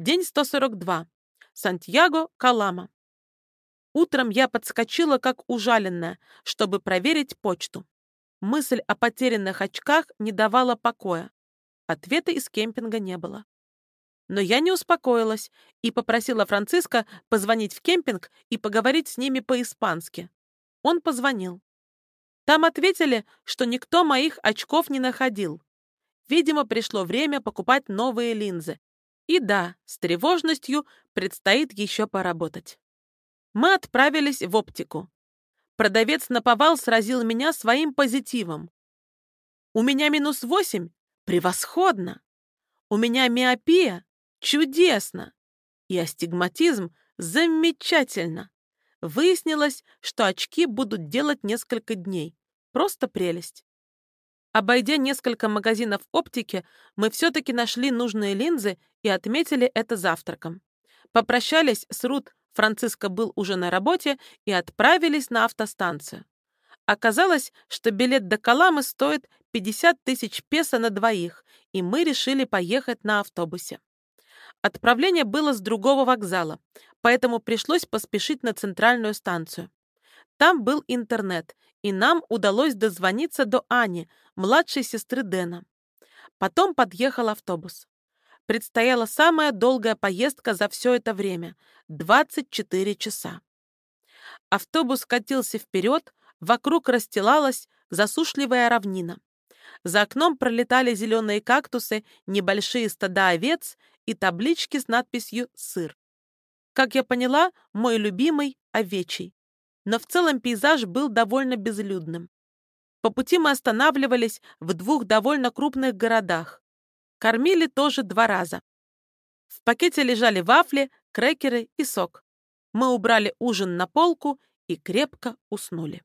День 142. Сантьяго, Калама. Утром я подскочила, как ужаленная, чтобы проверить почту. Мысль о потерянных очках не давала покоя. Ответа из кемпинга не было. Но я не успокоилась и попросила Франциска позвонить в кемпинг и поговорить с ними по-испански. Он позвонил. Там ответили, что никто моих очков не находил. Видимо, пришло время покупать новые линзы. И да, с тревожностью предстоит еще поработать. Мы отправились в оптику. Продавец наповал сразил меня своим позитивом. У меня минус восемь? Превосходно! У меня миопия? Чудесно! И астигматизм? Замечательно! Выяснилось, что очки будут делать несколько дней. Просто прелесть. Обойдя несколько магазинов оптики, мы все-таки нашли нужные линзы и отметили это завтраком. Попрощались с Рут, Франциско был уже на работе, и отправились на автостанцию. Оказалось, что билет до Каламы стоит 50 тысяч песо на двоих, и мы решили поехать на автобусе. Отправление было с другого вокзала, поэтому пришлось поспешить на центральную станцию. Там был интернет, и нам удалось дозвониться до Ани, младшей сестры Дэна. Потом подъехал автобус. Предстояла самая долгая поездка за все это время — 24 часа. Автобус катился вперед, вокруг расстилалась засушливая равнина. За окном пролетали зеленые кактусы, небольшие стада овец и таблички с надписью «Сыр». Как я поняла, мой любимый — овечий но в целом пейзаж был довольно безлюдным. По пути мы останавливались в двух довольно крупных городах. Кормили тоже два раза. В пакете лежали вафли, крекеры и сок. Мы убрали ужин на полку и крепко уснули.